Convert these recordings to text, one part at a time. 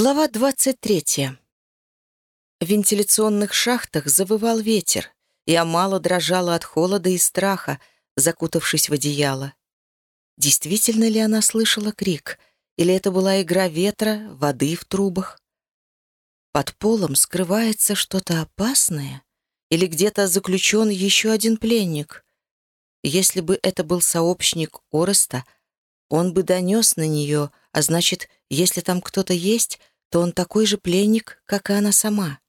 Глава 23. В вентиляционных шахтах завывал ветер, и Амала дрожала от холода и страха, закутавшись в одеяло. Действительно ли она слышала крик, или это была игра ветра, воды в трубах? Под полом скрывается что-то опасное, или где-то заключен еще один пленник? Если бы это был сообщник Ореста, он бы донес на нее, а значит, если там кто-то есть, то он такой же пленник, как и она сама,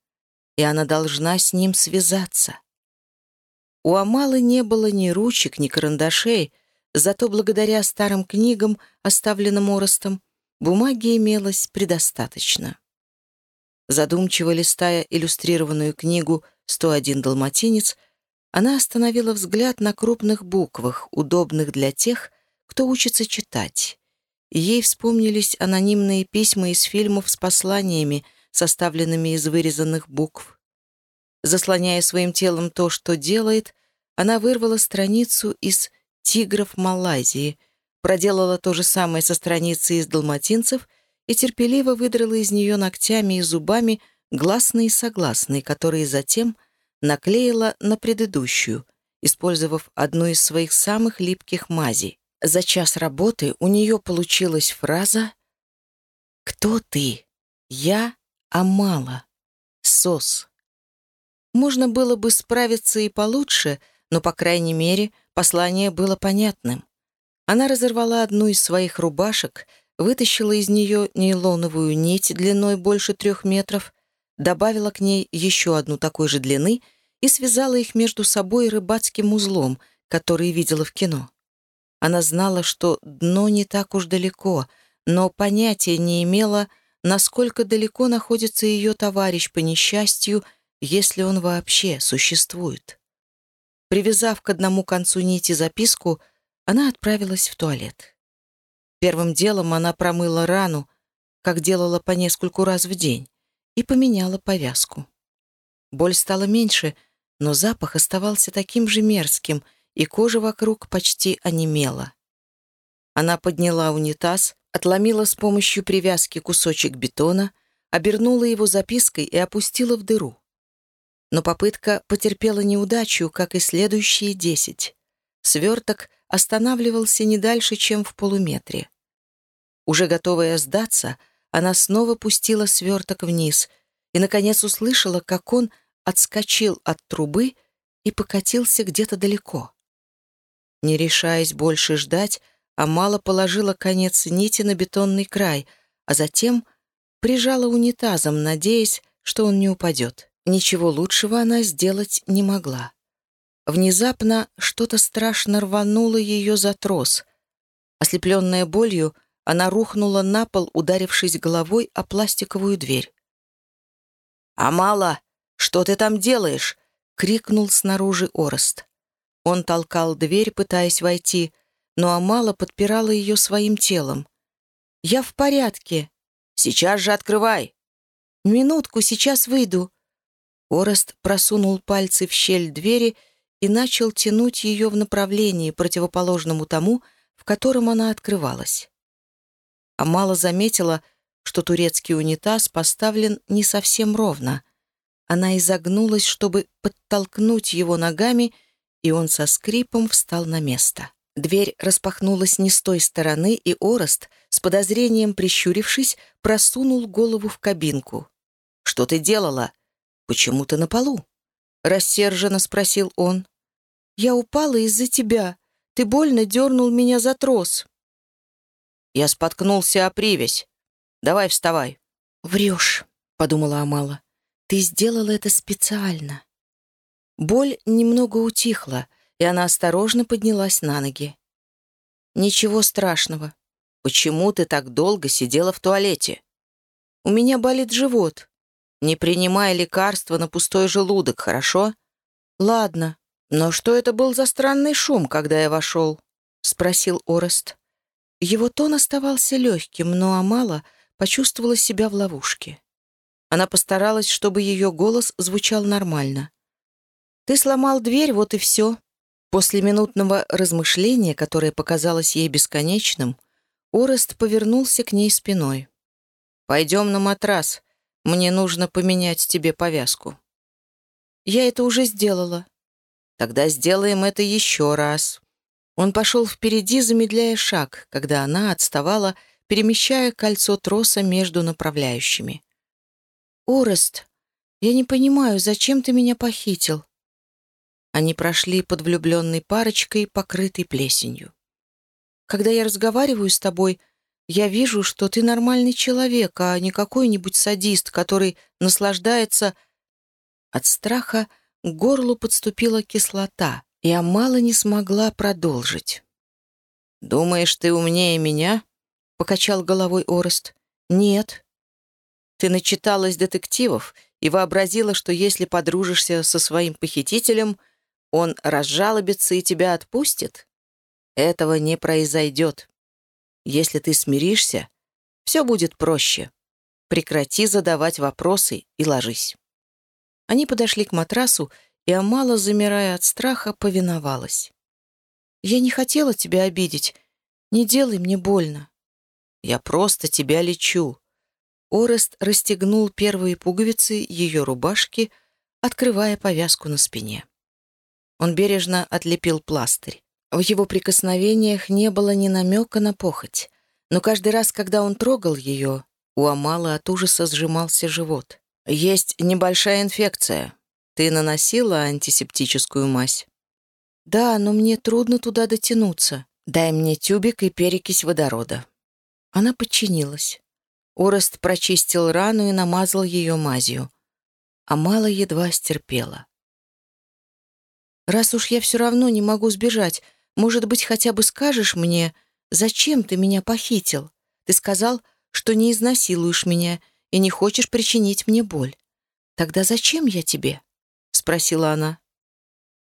и она должна с ним связаться. У Амалы не было ни ручек, ни карандашей, зато благодаря старым книгам, оставленным Оростом, бумаги имелось предостаточно. Задумчиво листая иллюстрированную книгу «101 далматинец», она остановила взгляд на крупных буквах, удобных для тех, кто учится читать. Ей вспомнились анонимные письма из фильмов с посланиями, составленными из вырезанных букв. Заслоняя своим телом то, что делает, она вырвала страницу из «Тигров Малайзии», проделала то же самое со страницей из «Далматинцев» и терпеливо выдрала из нее ногтями и зубами гласные и согласные, которые затем наклеила на предыдущую, использовав одну из своих самых липких мазей. За час работы у нее получилась фраза «Кто ты? Я Амала. Сос». Можно было бы справиться и получше, но, по крайней мере, послание было понятным. Она разорвала одну из своих рубашек, вытащила из нее нейлоновую нить длиной больше трех метров, добавила к ней еще одну такой же длины и связала их между собой рыбацким узлом, который видела в кино. Она знала, что дно не так уж далеко, но понятия не имела, насколько далеко находится ее товарищ по несчастью, если он вообще существует. Привязав к одному концу нити записку, она отправилась в туалет. Первым делом она промыла рану, как делала по нескольку раз в день, и поменяла повязку. Боль стала меньше, но запах оставался таким же мерзким — и кожа вокруг почти онемела. Она подняла унитаз, отломила с помощью привязки кусочек бетона, обернула его запиской и опустила в дыру. Но попытка потерпела неудачу, как и следующие десять. Сверток останавливался не дальше, чем в полуметре. Уже готовая сдаться, она снова пустила сверток вниз и, наконец, услышала, как он отскочил от трубы и покатился где-то далеко. Не решаясь больше ждать, Амала положила конец нити на бетонный край, а затем прижала унитазом, надеясь, что он не упадет. Ничего лучшего она сделать не могла. Внезапно что-то страшно рвануло ее за трос. Ослепленная болью, она рухнула на пол, ударившись головой о пластиковую дверь. «Амала, что ты там делаешь?» — крикнул снаружи Орост. Он толкал дверь, пытаясь войти, но Амала подпирала ее своим телом. «Я в порядке». «Сейчас же открывай». «Минутку, сейчас выйду». Орест просунул пальцы в щель двери и начал тянуть ее в направлении, противоположному тому, в котором она открывалась. Амала заметила, что турецкий унитаз поставлен не совсем ровно. Она изогнулась, чтобы подтолкнуть его ногами, и он со скрипом встал на место. Дверь распахнулась не с той стороны, и Орест, с подозрением прищурившись, просунул голову в кабинку. «Что ты делала? Почему ты на полу?» Рассерженно спросил он. «Я упала из-за тебя. Ты больно дернул меня за трос». «Я споткнулся о привязь. Давай вставай». «Врешь», — подумала Амала. «Ты сделала это специально». Боль немного утихла, и она осторожно поднялась на ноги. «Ничего страшного. Почему ты так долго сидела в туалете? У меня болит живот. Не принимай лекарства на пустой желудок, хорошо? Ладно. Но что это был за странный шум, когда я вошел?» — спросил Орест. Его тон оставался легким, но Амала почувствовала себя в ловушке. Она постаралась, чтобы ее голос звучал нормально. Ты сломал дверь, вот и все». После минутного размышления, которое показалось ей бесконечным, Орест повернулся к ней спиной. Пойдем на матрас. Мне нужно поменять тебе повязку». «Я это уже сделала». «Тогда сделаем это еще раз». Он пошел впереди, замедляя шаг, когда она отставала, перемещая кольцо троса между направляющими. «Орест, я не понимаю, зачем ты меня похитил?» Они прошли под влюбленной парочкой, покрытой плесенью. «Когда я разговариваю с тобой, я вижу, что ты нормальный человек, а не какой-нибудь садист, который наслаждается...» От страха к горлу подступила кислота, и Амала не смогла продолжить. «Думаешь, ты умнее меня?» — покачал головой Орест. «Нет». «Ты начиталась детективов и вообразила, что если подружишься со своим похитителем, он разжалобится и тебя отпустит? Этого не произойдет. Если ты смиришься, все будет проще. Прекрати задавать вопросы и ложись». Они подошли к матрасу, и Амала, замирая от страха, повиновалась. «Я не хотела тебя обидеть. Не делай мне больно». «Я просто тебя лечу». Орест расстегнул первые пуговицы ее рубашки, открывая повязку на спине. Он бережно отлепил пластырь. В его прикосновениях не было ни намека на похоть, но каждый раз, когда он трогал ее, у Амала от ужаса сжимался живот. «Есть небольшая инфекция. Ты наносила антисептическую мазь?» «Да, но мне трудно туда дотянуться. Дай мне тюбик и перекись водорода». Она подчинилась. Орест прочистил рану и намазал ее мазью. Амала едва стерпела. «Раз уж я все равно не могу сбежать, может быть, хотя бы скажешь мне, зачем ты меня похитил? Ты сказал, что не изнасилуешь меня и не хочешь причинить мне боль. Тогда зачем я тебе?» — спросила она.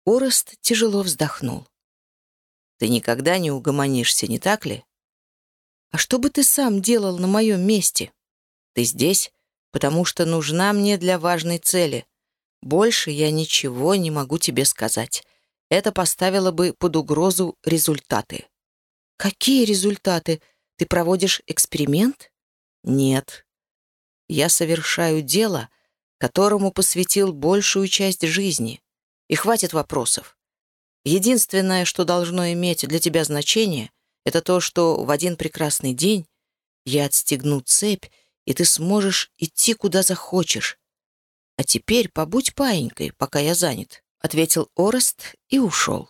Орест тяжело вздохнул. «Ты никогда не угомонишься, не так ли?» «А что бы ты сам делал на моем месте?» «Ты здесь, потому что нужна мне для важной цели. Больше я ничего не могу тебе сказать. Это поставило бы под угрозу результаты». «Какие результаты? Ты проводишь эксперимент?» «Нет. Я совершаю дело, которому посвятил большую часть жизни. И хватит вопросов. Единственное, что должно иметь для тебя значение, это то, что в один прекрасный день я отстегну цепь, и ты сможешь идти куда захочешь, «А теперь побудь паинькой, пока я занят», — ответил Орест и ушел.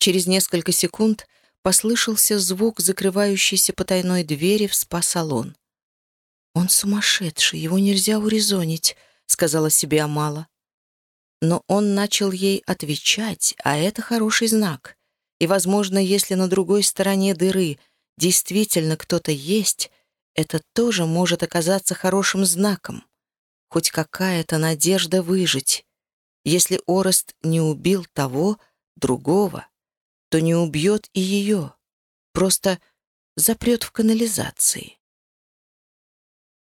Через несколько секунд послышался звук закрывающейся потайной двери в спа-салон. «Он сумасшедший, его нельзя урезонить», — сказала себе Амала. Но он начал ей отвечать, а это хороший знак. И, возможно, если на другой стороне дыры действительно кто-то есть, это тоже может оказаться хорошим знаком хоть какая-то надежда выжить. Если Орест не убил того, другого, то не убьет и ее, просто запрет в канализации.